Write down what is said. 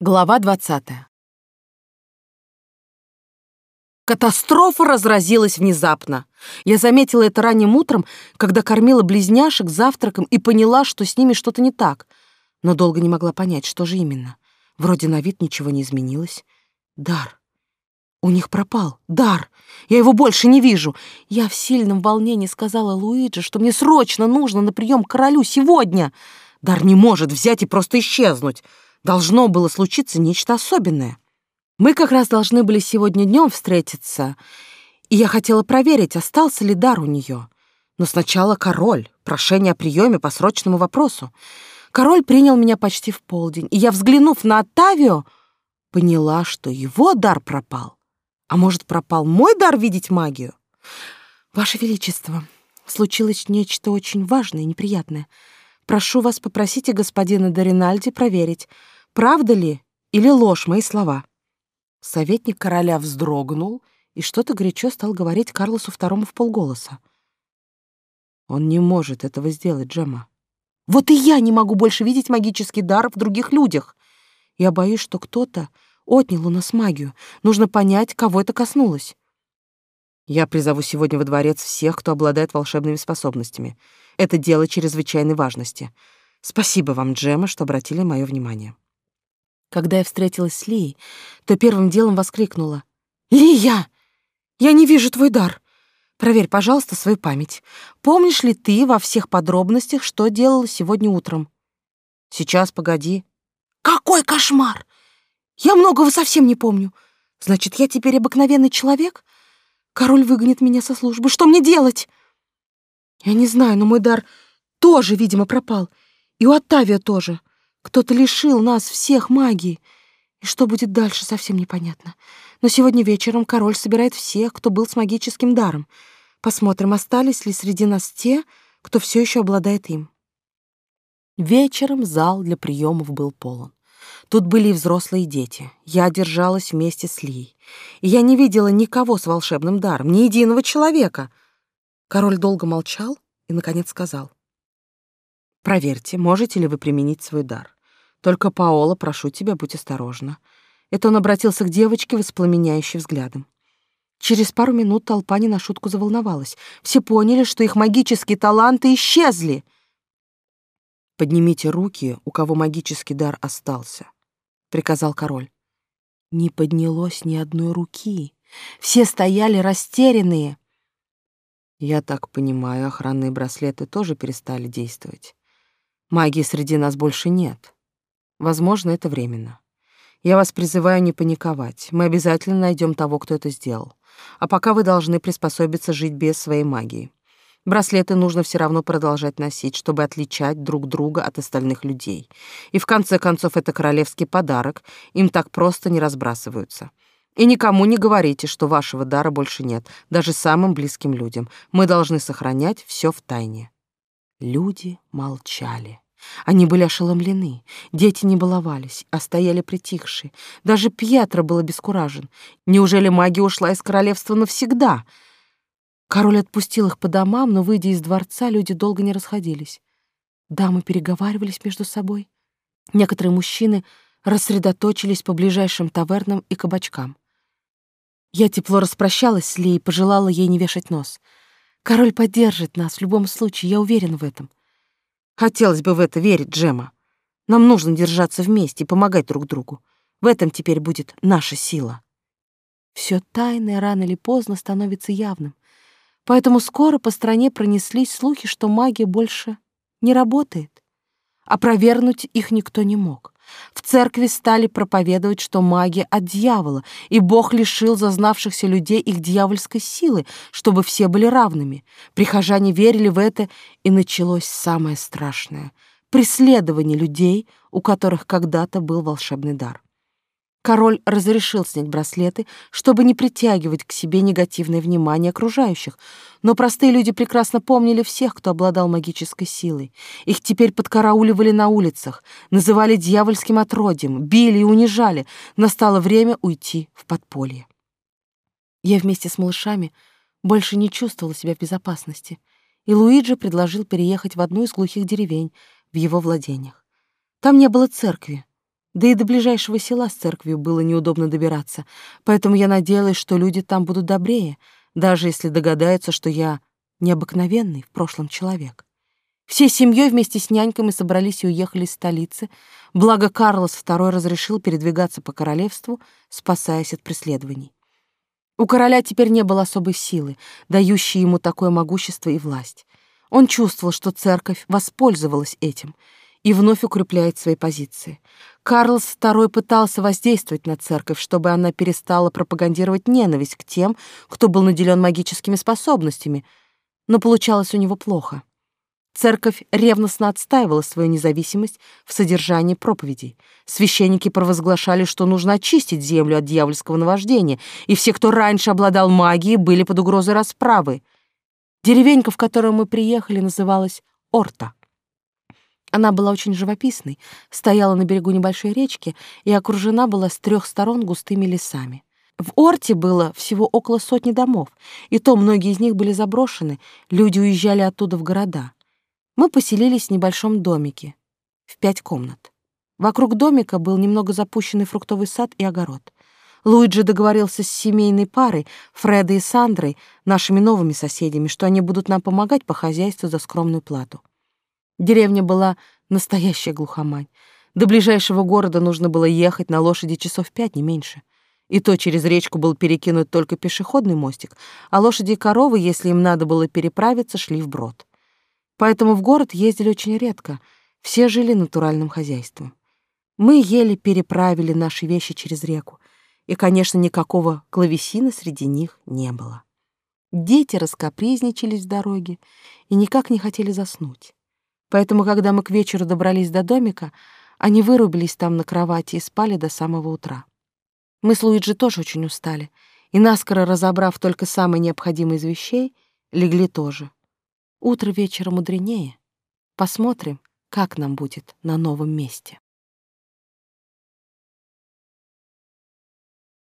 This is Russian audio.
Глава 20. Катастрофа разразилась внезапно. Я заметила это ранним утром, когда кормила близняшек завтраком и поняла, что с ними что-то не так, но долго не могла понять, что же именно. Вроде на вид ничего не изменилось. Дар. У них пропал. Дар. Я его больше не вижу. Я в сильном волнении сказала Луиджи, что мне срочно нужно на прием к королю сегодня. Дар не может взять и просто исчезнуть должно было случиться нечто особенное. Мы как раз должны были сегодня днем встретиться, и я хотела проверить, остался ли дар у нее. Но сначала король, прошение о приеме по срочному вопросу. Король принял меня почти в полдень, и я, взглянув на Оттавио, поняла, что его дар пропал. А может, пропал мой дар видеть магию? Ваше Величество, случилось нечто очень важное и неприятное. Прошу вас, попросите господина Доринальди проверить, правда ли или ложь мои слова. Советник короля вздрогнул и что-то горячо стал говорить Карлосу II в полголоса. Он не может этого сделать, Джема. Вот и я не могу больше видеть магический дар в других людях. Я боюсь, что кто-то отнял у нас магию. Нужно понять, кого это коснулось. Я призову сегодня во дворец всех, кто обладает волшебными способностями. Это дело чрезвычайной важности. Спасибо вам, Джема, что обратили мое внимание. Когда я встретилась с Лией, то первым делом воскликнула. «Лия! Я не вижу твой дар! Проверь, пожалуйста, свою память. Помнишь ли ты во всех подробностях, что делала сегодня утром?» «Сейчас, погоди». «Какой кошмар! Я многого совсем не помню. Значит, я теперь обыкновенный человек?» Король выгонит меня со службы. Что мне делать? Я не знаю, но мой дар тоже, видимо, пропал. И у Оттавия тоже. Кто-то лишил нас всех магии. И что будет дальше, совсем непонятно. Но сегодня вечером король собирает всех, кто был с магическим даром. Посмотрим, остались ли среди нас те, кто все еще обладает им. Вечером зал для приемов был полон. Тут были и взрослые дети. Я держалась вместе с Лией. И я не видела никого с волшебным даром, ни единого человека. Король долго молчал и, наконец, сказал. «Проверьте, можете ли вы применить свой дар. Только, Паола, прошу тебя, будь осторожна». Это он обратился к девочке, воспламеняющей взглядом. Через пару минут толпа не на шутку заволновалась. Все поняли, что их магические таланты исчезли — Поднимите руки, у кого магический дар остался, приказал король. Не поднялось ни одной руки. Все стояли растерянные. Я так понимаю, охранные браслеты тоже перестали действовать. Магии среди нас больше нет. Возможно, это временно. Я вас призываю не паниковать. Мы обязательно найдем того, кто это сделал. А пока вы должны приспособиться жить без своей магии. Браслеты нужно все равно продолжать носить, чтобы отличать друг друга от остальных людей. И в конце концов это королевский подарок, им так просто не разбрасываются. И никому не говорите, что вашего дара больше нет, даже самым близким людям. Мы должны сохранять все в тайне. Люди молчали. Они были ошеломлены. Дети не баловались, а стояли притихшие. Даже Пьетро был обескуражен. Неужели магия ушла из королевства навсегда — Король отпустил их по домам, но, выйдя из дворца, люди долго не расходились. Дамы переговаривались между собой. Некоторые мужчины рассредоточились по ближайшим тавернам и кабачкам. Я тепло распрощалась с Ли и пожелала ей не вешать нос. Король поддержит нас в любом случае, я уверена в этом. Хотелось бы в это верить, Джема. Нам нужно держаться вместе и помогать друг другу. В этом теперь будет наша сила. Все тайное рано или поздно становится явным. Поэтому скоро по стране пронеслись слухи, что магия больше не работает. Опровергнуть их никто не мог. В церкви стали проповедовать, что магия от дьявола, и Бог лишил зазнавшихся людей их дьявольской силы, чтобы все были равными. Прихожане верили в это, и началось самое страшное — преследование людей, у которых когда-то был волшебный дар. Король разрешил снять браслеты, чтобы не притягивать к себе негативное внимание окружающих, но простые люди прекрасно помнили всех, кто обладал магической силой. Их теперь подкарауливали на улицах, называли дьявольским отродьем, били и унижали. Настало время уйти в подполье. Я вместе с малышами больше не чувствовала себя в безопасности, и Луиджи предложил переехать в одну из глухих деревень в его владениях. Там не было церкви, Да и до ближайшего села с церковью было неудобно добираться, поэтому я надеялась, что люди там будут добрее, даже если догадаются, что я необыкновенный в прошлом человек. Всей семьей вместе с нянькой мы собрались и уехали из столицы, благо Карлос II разрешил передвигаться по королевству, спасаясь от преследований. У короля теперь не было особой силы, дающей ему такое могущество и власть. Он чувствовал, что церковь воспользовалась этим и вновь укрепляет свои позиции. Карлос II пытался воздействовать на церковь, чтобы она перестала пропагандировать ненависть к тем, кто был наделен магическими способностями, но получалось у него плохо. Церковь ревностно отстаивала свою независимость в содержании проповедей. Священники провозглашали, что нужно очистить землю от дьявольского наваждения, и все, кто раньше обладал магией, были под угрозой расправы. Деревенька, в которую мы приехали, называлась Орта. Она была очень живописной, стояла на берегу небольшой речки и окружена была с трех сторон густыми лесами. В Орте было всего около сотни домов, и то многие из них были заброшены, люди уезжали оттуда в города. Мы поселились в небольшом домике, в пять комнат. Вокруг домика был немного запущенный фруктовый сад и огород. Луиджи договорился с семейной парой, Фредой и Сандрой, нашими новыми соседями, что они будут нам помогать по хозяйству за скромную плату. Деревня была настоящая глухомань. До ближайшего города нужно было ехать на лошади часов пять, не меньше. И то через речку был перекинут только пешеходный мостик, а лошади и коровы, если им надо было переправиться, шли вброд. Поэтому в город ездили очень редко, все жили натуральным хозяйством. Мы еле переправили наши вещи через реку, и, конечно, никакого клавесина среди них не было. Дети раскопризничались в дороге и никак не хотели заснуть. Поэтому, когда мы к вечеру добрались до домика, они вырубились там на кровати и спали до самого утра. Мы с Луиджи тоже очень устали, и, наскоро разобрав только самые необходимые из вещей, легли тоже. Утро вечера мудренее. Посмотрим, как нам будет на новом месте.